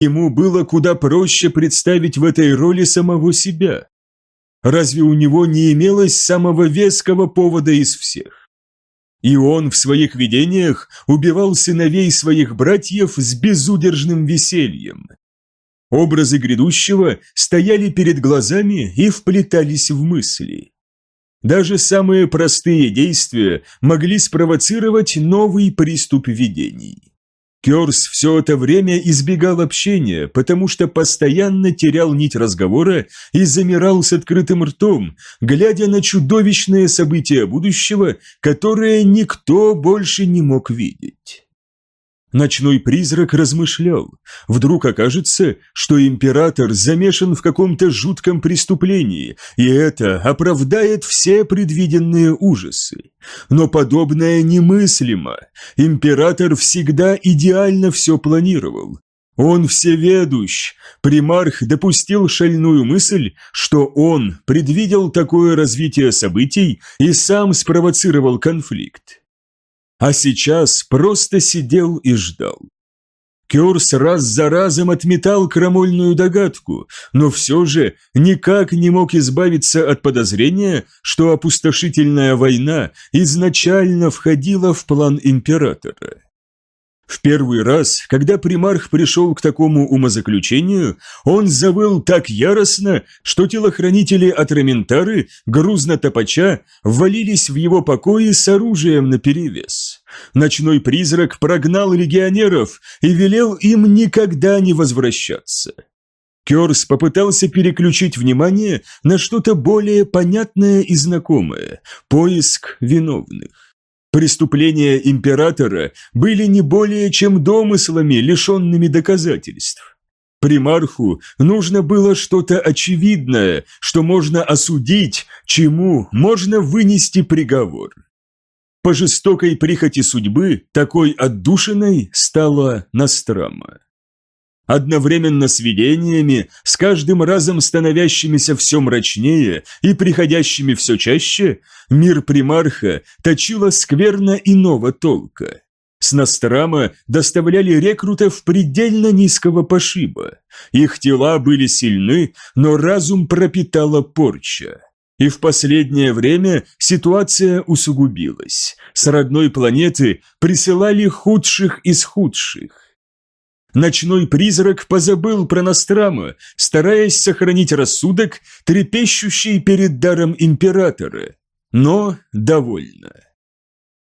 Ему было куда проще представить в этой роли самого себя. Разве у него не имелось самого веского повода из всех? И он в своих видениях убивал сыновей своих братьев с безудержным весельем. Образы грядущего стояли перед глазами и вплетались в мысли. Даже самые простые действия могли спровоцировать новый приступ видений. Керс все это время избегал общения, потому что постоянно терял нить разговора и замирал с открытым ртом, глядя на чудовищные события будущего, которые никто больше не мог видеть. Ночной призрак размышлял. Вдруг окажется, что император замешан в каком-то жутком преступлении, и это оправдает все предвиденные ужасы. Но подобное немыслимо. Император всегда идеально все планировал. Он всеведущ. Примарх допустил шальную мысль, что он предвидел такое развитие событий и сам спровоцировал конфликт а сейчас просто сидел и ждал. Кёрс раз за разом отметал крамольную догадку, но все же никак не мог избавиться от подозрения, что опустошительная война изначально входила в план императора. В первый раз, когда примарх пришел к такому умозаключению, он завыл так яростно, что телохранители от Рементары, грузно топача, ввалились в его покои с оружием наперевес. Ночной призрак прогнал легионеров и велел им никогда не возвращаться. Керс попытался переключить внимание на что-то более понятное и знакомое – поиск виновных. Преступления императора были не более чем домыслами, лишенными доказательств. Примарху нужно было что-то очевидное, что можно осудить, чему можно вынести приговор. По жестокой прихоти судьбы такой отдушиной стала Настрама. Одновременно с видениями, с каждым разом становящимися все мрачнее и приходящими все чаще, мир примарха точила скверно иного толка. С Настрама доставляли рекрутов предельно низкого пошиба. Их тела были сильны, но разум пропитала порча. И в последнее время ситуация усугубилась. С родной планеты присылали худших из худших. Ночной призрак позабыл про Настрама, стараясь сохранить рассудок, трепещущий перед даром императора. Но довольно.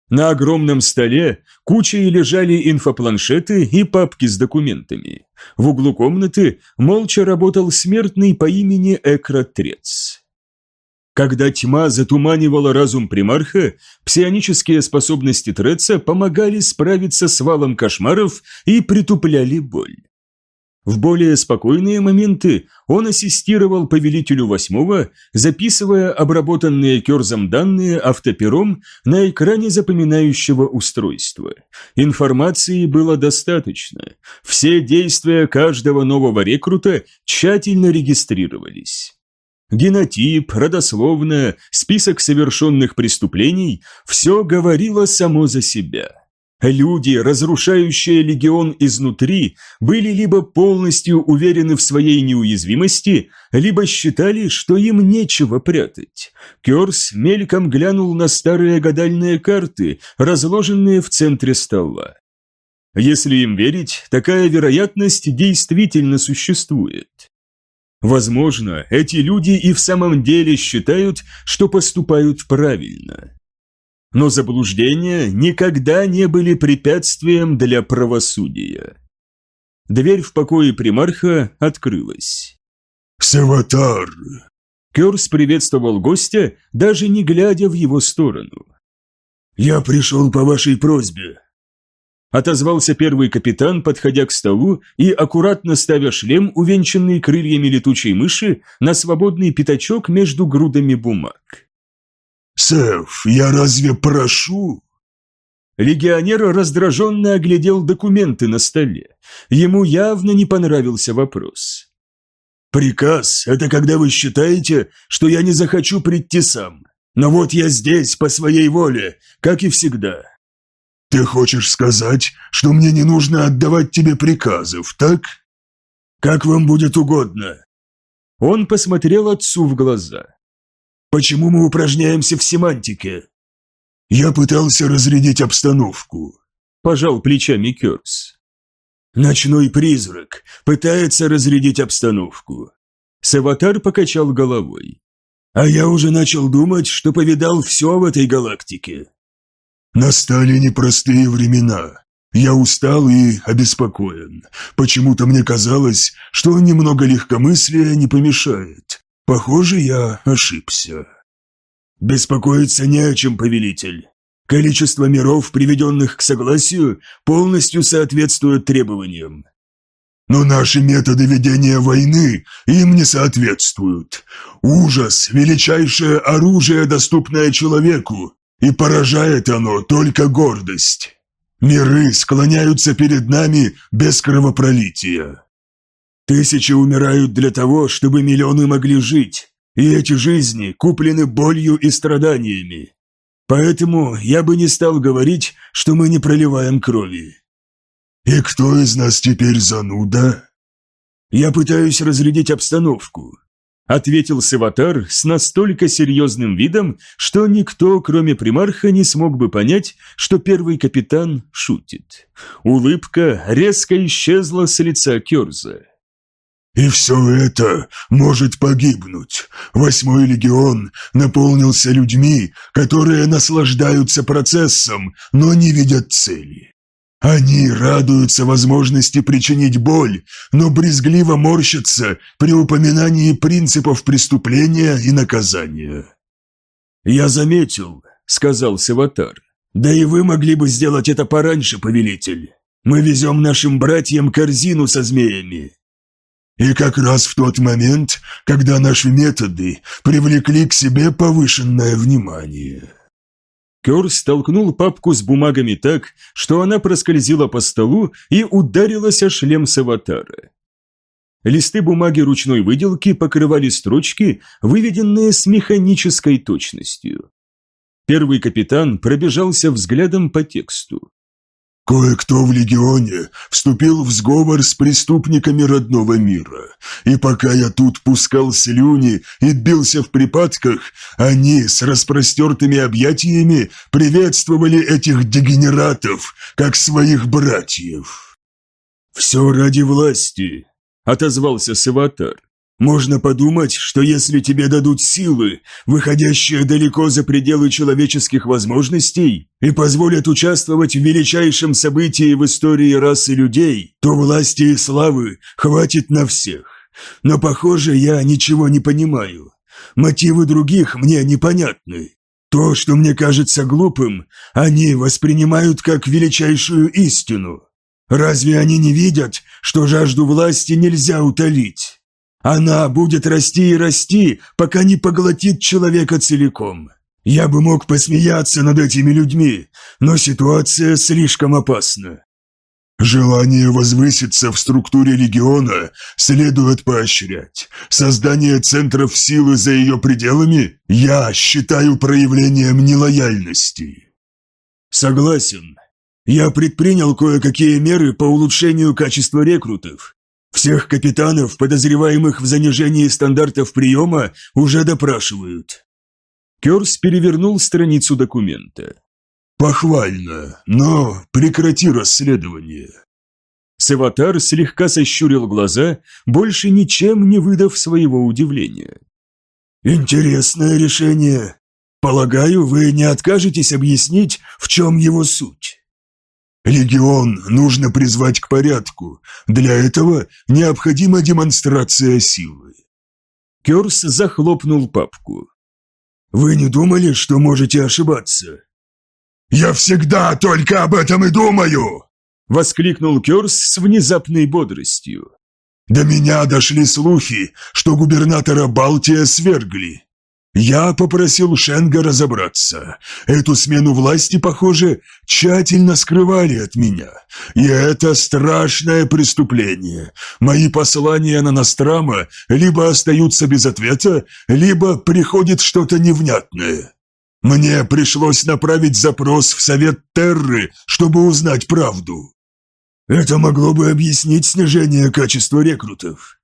На огромном столе кучей лежали инфопланшеты и папки с документами. В углу комнаты молча работал смертный по имени Экратрец. Когда тьма затуманивала разум примарха, псионические способности Треца помогали справиться с валом кошмаров и притупляли боль. В более спокойные моменты он ассистировал повелителю восьмого, записывая обработанные Керзом данные автопером на экране запоминающего устройства. Информации было достаточно. Все действия каждого нового рекрута тщательно регистрировались. Генотип, родословная, список совершенных преступлений – все говорило само за себя. Люди, разрушающие легион изнутри, были либо полностью уверены в своей неуязвимости, либо считали, что им нечего прятать. Керс мельком глянул на старые гадальные карты, разложенные в центре стола. Если им верить, такая вероятность действительно существует. Возможно, эти люди и в самом деле считают, что поступают правильно. Но заблуждения никогда не были препятствием для правосудия. Дверь в покое примарха открылась. «Саватар!» Керс приветствовал гостя, даже не глядя в его сторону. «Я пришел по вашей просьбе. Отозвался первый капитан, подходя к столу и аккуратно ставя шлем, увенчанный крыльями летучей мыши, на свободный пятачок между грудами бумаг. «Сэф, я разве прошу?» Легионер раздраженно оглядел документы на столе. Ему явно не понравился вопрос. «Приказ – это когда вы считаете, что я не захочу прийти сам. Но вот я здесь по своей воле, как и всегда. «Ты хочешь сказать, что мне не нужно отдавать тебе приказов, так?» Как вам будет угодно. Он посмотрел отцу в глаза. Почему мы упражняемся в семантике? Я пытался разрядить обстановку. Пожал плечами Кёрс. Ночной призрак пытается разрядить обстановку. Саватар покачал головой. А я уже начал думать, что повидал все в этой галактике. Настали непростые времена. Я устал и обеспокоен. Почему-то мне казалось, что немного легкомыслия не помешает. Похоже, я ошибся. Беспокоиться не о чем, повелитель. Количество миров, приведенных к согласию, полностью соответствует требованиям. Но наши методы ведения войны им не соответствуют. Ужас – величайшее оружие, доступное человеку, и поражает оно только гордость. Миры склоняются перед нами без кровопролития. Тысячи умирают для того, чтобы миллионы могли жить, и эти жизни куплены болью и страданиями. Поэтому я бы не стал говорить, что мы не проливаем крови. «И кто из нас теперь зануда?» «Я пытаюсь разрядить обстановку», — ответил Саватар с настолько серьезным видом, что никто, кроме примарха, не смог бы понять, что первый капитан шутит. Улыбка резко исчезла с лица Керза. «И все это может погибнуть. Восьмой легион наполнился людьми, которые наслаждаются процессом, но не видят цели. Они радуются возможности причинить боль, но брезгливо морщатся при упоминании принципов преступления и наказания. «Я заметил», — сказал Севатар. «Да и вы могли бы сделать это пораньше, повелитель. Мы везем нашим братьям корзину со змеями». «И как раз в тот момент, когда наши методы привлекли к себе повышенное внимание». Кёр столкнул папку с бумагами так, что она проскользила по столу и ударилась о шлем Саватара. Листы бумаги ручной выделки покрывали строчки, выведенные с механической точностью. Первый капитан пробежался взглядом по тексту. Кое-кто в легионе вступил в сговор с преступниками родного мира, и пока я тут пускал слюни и бился в припадках, они с распростертыми объятиями приветствовали этих дегенератов, как своих братьев. «Все ради власти», — отозвался Саватар. Можно подумать, что если тебе дадут силы, выходящие далеко за пределы человеческих возможностей, и позволят участвовать в величайшем событии в истории расы людей, то власти и славы хватит на всех. Но, похоже, я ничего не понимаю. Мотивы других мне непонятны. То, что мне кажется глупым, они воспринимают как величайшую истину. Разве они не видят, что жажду власти нельзя утолить? Она будет расти и расти, пока не поглотит человека целиком. Я бы мог посмеяться над этими людьми, но ситуация слишком опасна. Желание возвыситься в структуре легиона следует поощрять. Создание центров силы за ее пределами я считаю проявлением нелояльности. Согласен. Я предпринял кое-какие меры по улучшению качества рекрутов, всех капитанов, подозреваемых в занижении стандартов приема, уже допрашивают». Керс перевернул страницу документа. «Похвально, но прекрати расследование». Саватар слегка сощурил глаза, больше ничем не выдав своего удивления. «Интересное решение. Полагаю, вы не откажетесь объяснить, в чем его суть?» Легион нужно призвать к порядку. Для этого необходима демонстрация силы. Керс захлопнул папку. Вы не думали, что можете ошибаться? Я всегда только об этом и думаю! Воскликнул Керс с внезапной бодростью. До меня дошли слухи, что губернатора Балтия свергли. Я попросил Шенга разобраться. Эту смену власти, похоже, тщательно скрывали от меня. И это страшное преступление. Мои послания на Настрама либо остаются без ответа, либо приходит что-то невнятное. Мне пришлось направить запрос в Совет Терры, чтобы узнать правду. Это могло бы объяснить снижение качества рекрутов.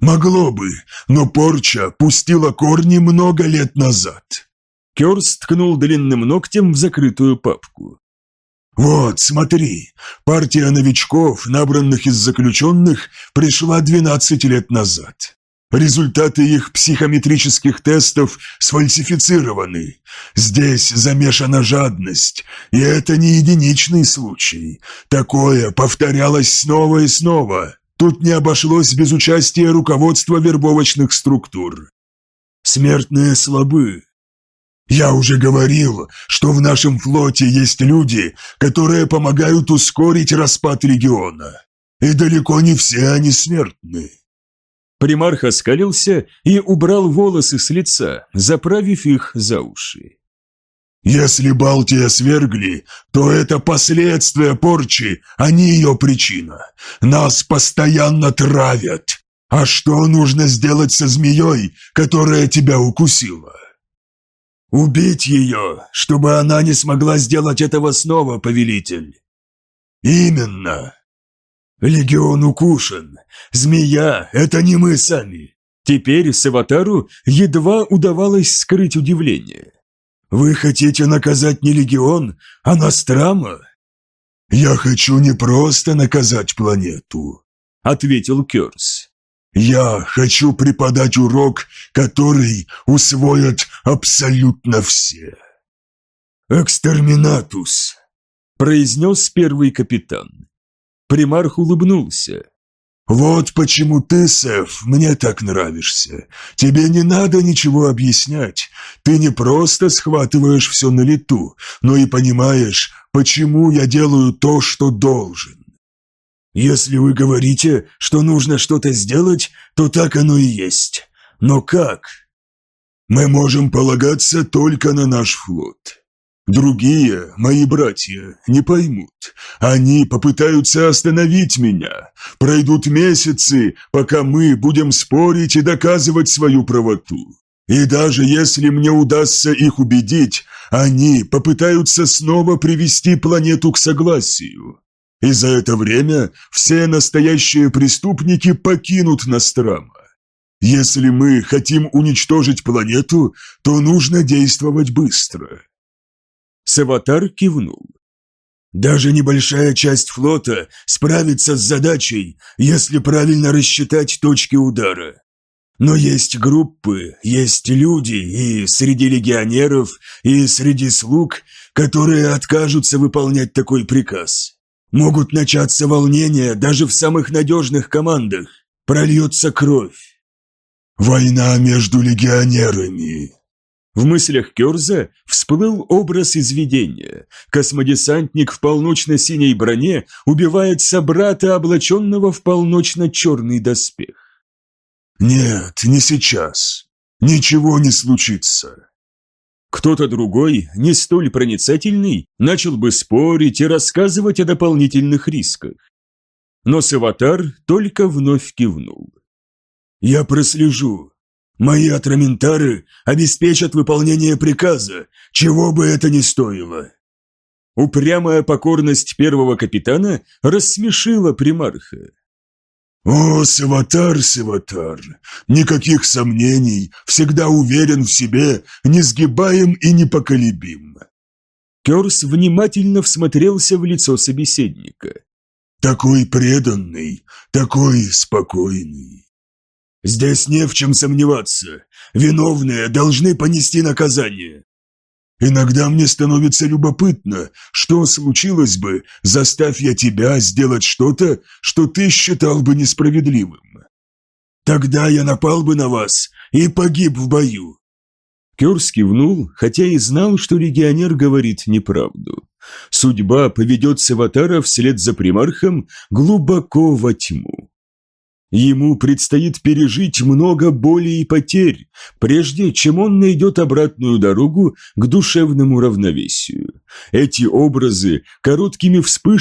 Могло бы, но порча пустила корни много лет назад. Кёрс ткнул длинным ногтем в закрытую папку. «Вот, смотри, партия новичков, набранных из заключенных, пришла 12 лет назад. Результаты их психометрических тестов сфальсифицированы. Здесь замешана жадность, и это не единичный случай. Такое повторялось снова и снова. Тут не обошлось без участия руководства вербовочных структур. Смертные слабы, я уже говорил, что в нашем флоте есть люди, которые помогают ускорить распад региона. И далеко не все они смертны. Примарх оскалился и убрал волосы с лица, заправив их за уши. «Если Балтия свергли, то это последствия порчи, а не ее причина. Нас постоянно травят. А что нужно сделать со змеей, которая тебя укусила?» «Убить ее, чтобы она не смогла сделать этого снова, повелитель!» «Именно!» «Легион укушен. Змея — это не мы сами!» Теперь Саватару едва удавалось скрыть удивление. «Вы хотите наказать не Легион, а Настрама?» «Я хочу не просто наказать планету», — ответил Керс. Я хочу преподать урок, который усвоят абсолютно все. «Экстерминатус», — произнес первый капитан. Примарх улыбнулся. «Вот почему ты, Сеф, мне так нравишься. Тебе не надо ничего объяснять. Ты не просто схватываешь все на лету, но и понимаешь, почему я делаю то, что должен. Если вы говорите, что нужно что-то сделать, то так оно и есть. Но как? Мы можем полагаться только на наш флот. Другие, мои братья, не поймут. Они попытаются остановить меня. Пройдут месяцы, пока мы будем спорить и доказывать свою правоту. И даже если мне удастся их убедить, они попытаются снова привести планету к согласию. И за это время все настоящие преступники покинут Настрама. Если мы хотим уничтожить планету, то нужно действовать быстро. Саватар кивнул. Даже небольшая часть флота справится с задачей, если правильно рассчитать точки удара. Но есть группы, есть люди и среди легионеров, и среди слуг, которые откажутся выполнять такой приказ. Могут начаться волнения даже в самых надежных командах. Прольется кровь. Война между легионерами. В мыслях Керза всплыл образ из видения. Космодесантник в полночно-синей броне убивает собрата, облаченного в полночно-черный доспех. «Нет, не сейчас. Ничего не случится. Кто-то другой, не столь проницательный, начал бы спорить и рассказывать о дополнительных рисках. Но Саватар только вновь кивнул. «Я прослежу. Мои атраментары обеспечат выполнение приказа, чего бы это ни стоило». Упрямая покорность первого капитана рассмешила примарха. «О, Саватар, Саватар, никаких сомнений, всегда уверен в себе, несгибаем и непоколебим». Керс внимательно всмотрелся в лицо собеседника. «Такой преданный, такой спокойный». «Здесь не в чем сомневаться. Виновные должны понести наказание. Иногда мне становится любопытно, что случилось бы, заставь я тебя сделать что-то, что ты считал бы несправедливым. Тогда я напал бы на вас и погиб в бою». Кёрс кивнул, хотя и знал, что легионер говорит неправду. Судьба поведет Саватара вслед за примархом глубоко во тьму. Ему предстоит пережить много боли и потерь, прежде чем он найдет обратную дорогу к душевному равновесию. Эти образы короткими вспышками